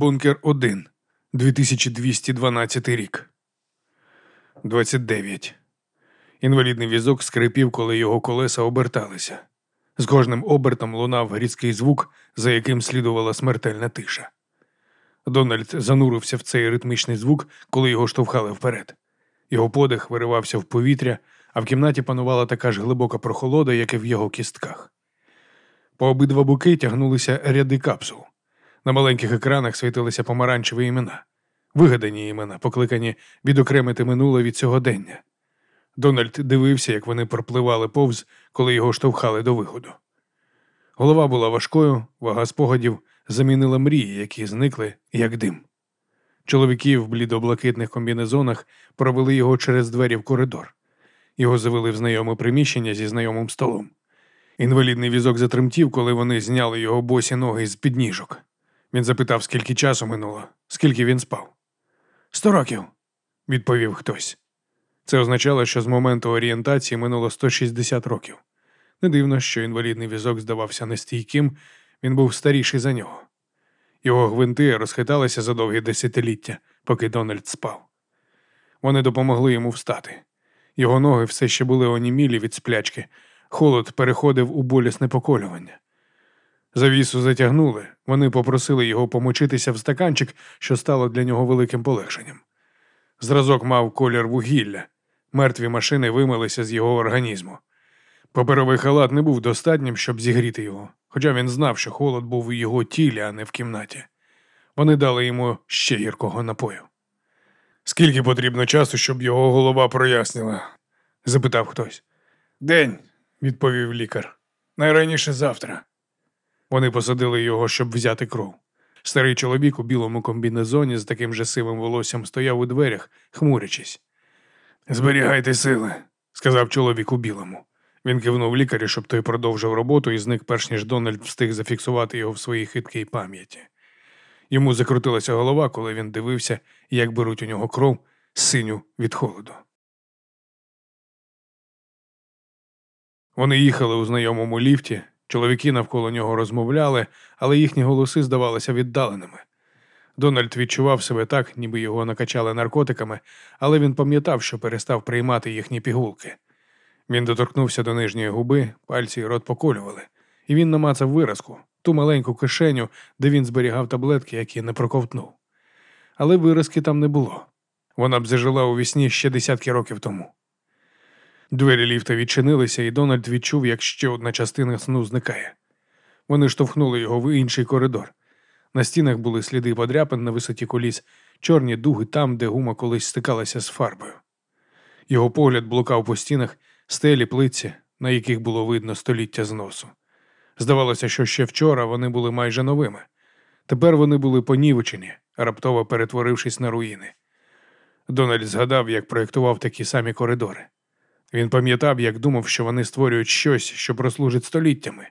Бункер 1, 2212 рік. 29. Інвалідний візок скрипів, коли його колеса оберталися. З кожним обертом лунав різкий звук, за яким слідувала смертельна тиша. Дональд занурився в цей ритмічний звук, коли його штовхали вперед. Його подих виривався в повітря, а в кімнаті панувала така ж глибока прохолода, як і в його кістках. По обидва боки тягнулися ряди капсул. На маленьких екранах світилися помаранчеві імена, вигадані імена, покликані відокремити минуле від сьогодення. Дональд дивився, як вони пропливали повз, коли його штовхали до виходу. Голова була важкою, вага спогадів замінила мрії, які зникли, як дим. Чоловіки в блідоблакитних комбінезонах провели його через двері в коридор. Його завели в знайоме приміщення зі знайомим столом. Інвалідний візок затремтів, коли вони зняли його босі ноги з підніжок. Він запитав, скільки часу минуло, скільки він спав. Сто років, відповів хтось. Це означало, що з моменту орієнтації минуло 160 років. Не дивно, що інвалідний візок здавався нестійким, він був старіший за нього. Його гвинти розхиталися за довгі десятиліття, поки Дональд спав. Вони допомогли йому встати. Його ноги все ще були онімілі від сплячки, холод переходив у болісне поколювання. Завісу затягнули, вони попросили його помочитися в стаканчик, що стало для нього великим полегшенням. Зразок мав колір вугілля, мертві машини вимилися з його організму. Паперовий халат не був достатнім, щоб зігріти його, хоча він знав, що холод був у його тілі, а не в кімнаті. Вони дали йому ще гіркого напою. Скільки потрібно часу, щоб його голова прояснила? запитав хтось. День, відповів лікар. Найраніше завтра. Вони посадили його, щоб взяти кров. Старий чоловік у білому комбінезоні з таким же сивим волоссям стояв у дверях, хмурячись. Зберігайте сили, сказав чоловік у білому. Він кивнув лікарю, щоб той продовжив роботу і зник, перш ніж Дональд встиг зафіксувати його в своїй хиткій пам'яті. Йому закрутилася голова, коли він дивився, як беруть у нього кров синю від холоду. Вони їхали у знайомому ліфті, чоловіки навколо нього розмовляли, але їхні голоси здавалися віддаленими. Дональд відчував себе так, ніби його накачали наркотиками, але він пам'ятав, що перестав приймати їхні пігулки. Він доторкнувся до нижньої губи, пальці й рот поколювали, і він намацав виразку, ту маленьку кишеню, де він зберігав таблетки, які не проковтнув. Але виразки там не було. Вона б зажила у вісні ще десятки років тому. Двері ліфта відчинилися, і Дональд відчув, як ще одна частина сну зникає. Вони штовхнули його в інший коридор. На стінах були сліди подряпин на висоті коліс, чорні дуги там, де гума колись стикалася з фарбою. Його погляд блукав по стінах, стелі плитці, на яких було видно століття зносу. Здавалося, що ще вчора вони були майже новими. Тепер вони були понівечені, раптово перетворившись на руїни. Дональд згадав, як проєктував такі самі коридори. Він пам'ятав, як думав, що вони створюють щось, що прослужить століттями.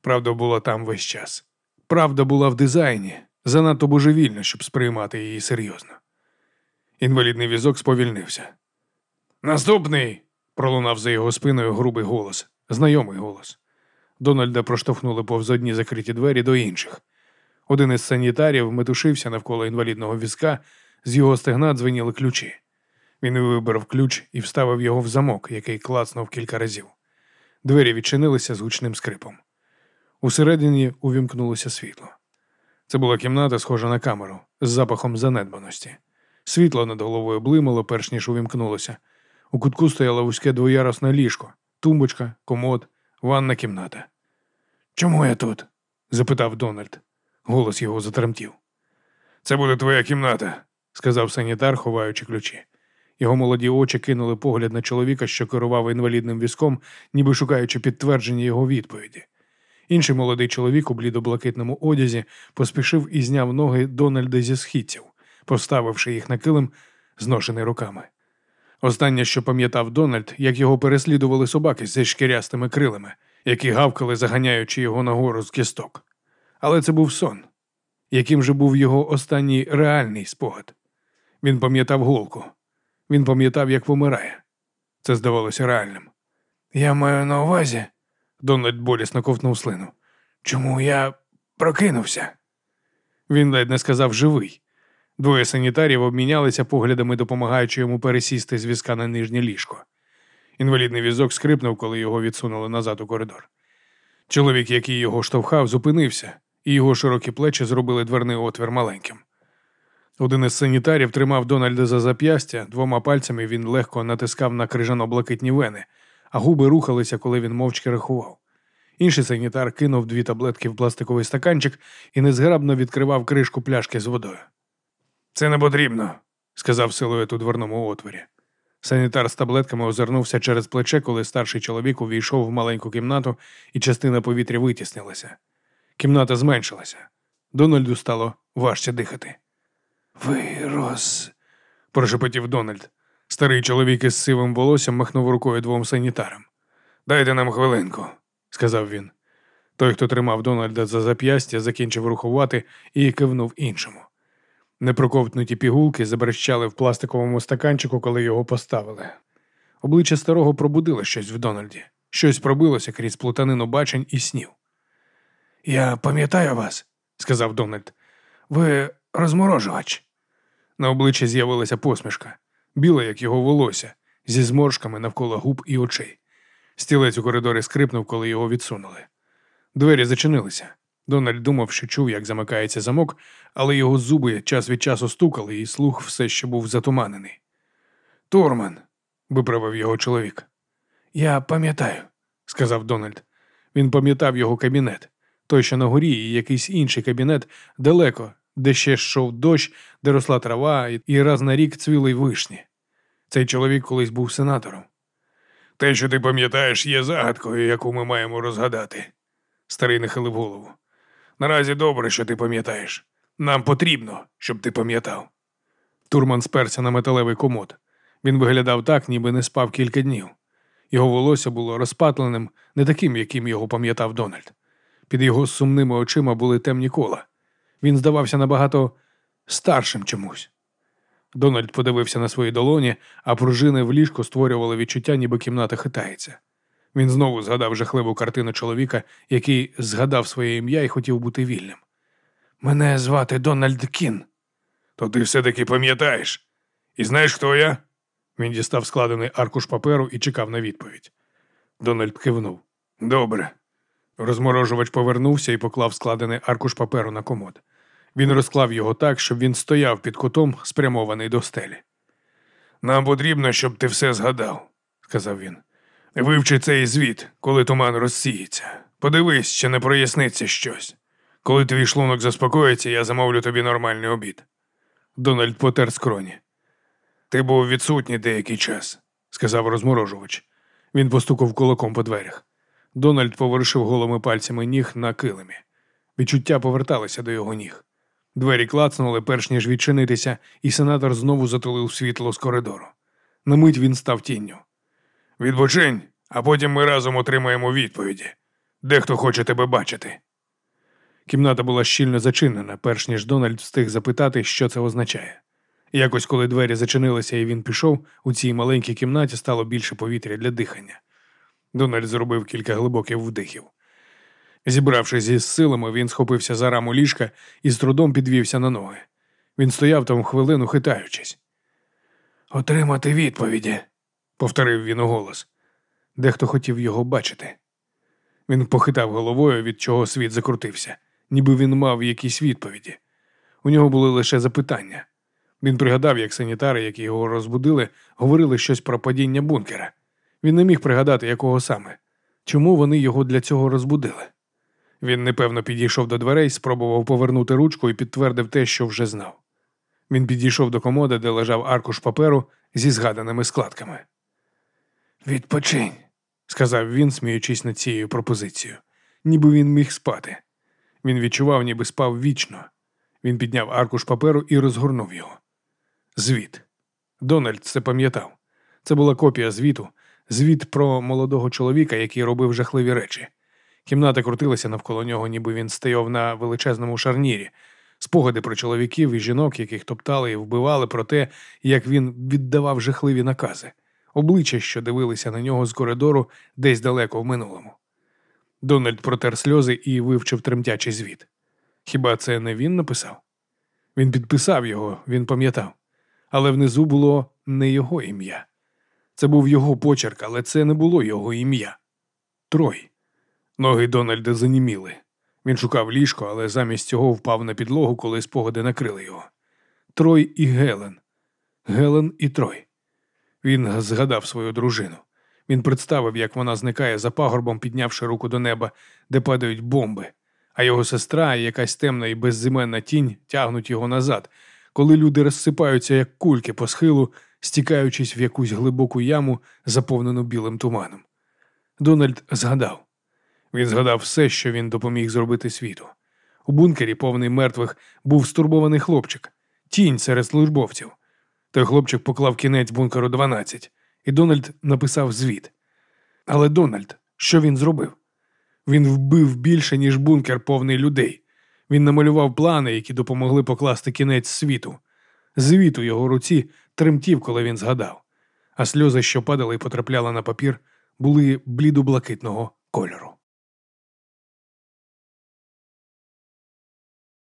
Правда була там весь час. Правда була в дизайні, занадто божевільна, щоб сприймати її серйозно. Інвалідний візок сповільнився. Наступний. пролунав за його спиною грубий голос, знайомий голос. Дональда проштовхнули повз одні закриті двері до інших. Один із санітарів метушився навколо інвалідного візка, з його стегна дзвеніли ключі. Він вибрав ключ і вставив його в замок, який клацнув кілька разів. Двері відчинилися з гучним скрипом. Усередині увімкнулося світло. Це була кімната, схожа на камеру, з запахом занедбаності. Світло над головою блимало, перш ніж увімкнулося. У кутку стояло вузьке двоярусне ліжко, тумбочка, комод, ванна кімната. Чому я тут? запитав Дональд. Голос його затремтів. Це буде твоя кімната, сказав санітар, ховаючи ключі. Його молоді очі кинули погляд на чоловіка, що керував інвалідним візком, ніби шукаючи підтвердження його відповіді. Інший молодий чоловік у блідоблакитному одязі поспішив і зняв ноги Дональда зі східців, поставивши їх на килим, зношений руками. Останнє, що пам'ятав Дональд, як його переслідували собаки зі шкірястими крилами, які гавкали, заганяючи його нагору з кісток. Але це був сон. Яким же був його останній реальний спогад? Він пам'ятав голку. Він пам'ятав, як вмирає. Це здавалося реальним. Я маю на увазі, Дональд болісно ковтнув слину. Чому я прокинувся? Він ледь не сказав живий. Двоє санітарів обмінялися поглядами, допомагаючи йому пересісти з візка на нижнє ліжко. Інвалідний візок скрипнув, коли його відсунули назад у коридор. Чоловік, який його штовхав, зупинився, і його широкі плечі зробили дверний отвір маленьким. Один із санітарів тримав Дональда за зап'ястя, двома пальцями він легко натискав на крижано-блакитні вени, а губи рухалися, коли він мовчки рахував. Інший санітар кинув дві таблетки в пластиковий стаканчик і незграбно відкривав кришку пляшки з водою. Це не потрібно, сказав силует у дверному отворі. Санітар з таблетками озирнувся через плече, коли старший чоловік увійшов в маленьку кімнату, і частина повітря витіснилася. Кімната зменшилася. Дональду стало важче дихати. Ви роз. прошепотів Дональд. Старий чоловік із сивим волоссям махнув рукою двом санітарам. Дайте нам хвилинку, сказав він. Той, хто тримав Дональда за зап'ястя, закінчив рухувати і кивнув іншому. Непроковтнуті пігулки забрещали в пластиковому стаканчику, коли його поставили. Обличчя старого пробудило щось в Дональді, щось пробилося крізь плутанину бачень і снів. Я пам'ятаю вас, сказав Дональд. Ви розморожувач. На обличчі з'явилася посмішка, біла, як його волосся, зі зморшками навколо губ і очей. Стілець у коридорі скрипнув, коли його відсунули. Двері зачинилися. Дональд думав, що чув, як замикається замок, але його зуби час від часу стукали, і слух все ще був затуманений. Турман, виправив його чоловік. Я пам'ятаю, сказав Дональд. Він пам'ятав його кабінет, той, що на горі, і якийсь інший кабінет далеко, де ще йшов дощ, де росла трава, і раз на рік цвіли й вишні. Цей чоловік колись був сенатором. Те, що ти пам'ятаєш, є загадкою, яку ми маємо розгадати. Старий нахилив голову. Наразі добре, що ти пам'ятаєш. Нам потрібно, щоб ти пам'ятав. Турман сперся на металевий комод. Він виглядав так, ніби не спав кілька днів. Його волосся було розпатленим, не таким, яким його пам'ятав Дональд. Під його сумними очима були темні кола. Він здавався набагато старшим чомусь. Дональд подивився на свої долоні, а пружини в ліжку створювали відчуття, ніби кімната хитається. Він знову згадав жахливу картину чоловіка, який згадав своє ім'я і хотів бути вільним. Мене звати Дональд Кін. То ти все-таки пам'ятаєш. І знаєш, хто я? Він дістав складений аркуш паперу і чекав на відповідь. Дональд кивнув. Добре. Розморожувач повернувся і поклав складений аркуш паперу на комод. Він розклав його так, щоб він стояв під кутом, спрямований до стелі. Нам потрібно, щоб ти все згадав, сказав він. Вивчи цей звіт, коли туман розсіється. Подивись, чи не проясниться щось. Коли твій шлунок заспокоїться, я замовлю тобі нормальний обід. Дональд потер скроні. Ти був відсутній деякий час, сказав розморожувач. Він постукав кулаком по дверях. Дональд повершив голими пальцями ніг на килимі. Відчуття поверталися до його ніг. Двері клацнули, перш ніж відчинитися, і сенатор знову затулив світло з коридору. На мить він став тінню. Відбочинь, а потім ми разом отримаємо відповіді. Дехто хоче тебе бачити. Кімната була щільно зачинена, перш ніж Дональд встиг запитати, що це означає. Якось, коли двері зачинилися і він пішов, у цій маленькій кімнаті стало більше повітря для дихання. Дональд зробив кілька глибоких вдихів. Зібравшись із силами, він схопився за раму ліжка і з трудом підвівся на ноги. Він стояв там хвилину, хитаючись. Отримати відповіді, повторив він у голос. Дехто хотів його бачити. Він похитав головою, від чого світ закрутився, ніби він мав якісь відповіді. У нього були лише запитання. Він пригадав, як санітари, які його розбудили, говорили щось про падіння бункера. Він не міг пригадати, якого саме. Чому вони його для цього розбудили? Він непевно підійшов до дверей, спробував повернути ручку і підтвердив те, що вже знав. Він підійшов до комоди, де лежав аркуш паперу зі згаданими складками. Відпочинь, сказав він, сміючись над цією пропозицією, ніби він міг спати. Він відчував, ніби спав вічно. Він підняв аркуш паперу і розгорнув його. Звіт. Дональд це пам'ятав. Це була копія звіту, звіт про молодого чоловіка, який робив жахливі речі. Кімната крутилася навколо нього, ніби він стояв на величезному шарнірі, спогади про чоловіків і жінок, яких топтали і вбивали, про те, як він віддавав жахливі накази, обличчя, що дивилися на нього з коридору десь далеко в минулому. Дональд протер сльози і вивчив тремтячий звіт. Хіба це не він написав? Він підписав його, він пам'ятав. Але внизу було не його ім'я. Це був його почерк, але це не було його ім'я. Трой. Ноги Дональда заніміли. Він шукав ліжко, але замість цього впав на підлогу, коли спогади накрили його. Трой і Гелен. Гелен і Трой. Він згадав свою дружину. Він представив, як вона зникає за пагорбом, піднявши руку до неба, де падають бомби, а його сестра і якась темна і беззименна тінь тягнуть його назад, коли люди розсипаються, як кульки по схилу, стікаючись в якусь глибоку яму, заповнену білим туманом. Дональд згадав. Він згадав все, що він допоміг зробити світу. У бункері, повний мертвих, був стурбований хлопчик, тінь серед службовців. Той хлопчик поклав кінець бункеру 12, і Дональд написав звіт. Але Дональд, що він зробив? Він вбив більше, ніж бункер повний людей. Він намалював плани, які допомогли покласти кінець світу. Звіт у його руці тремтів, коли він згадав, а сльози, що падали і потрапляли на папір, були блідо-блакитного кольору.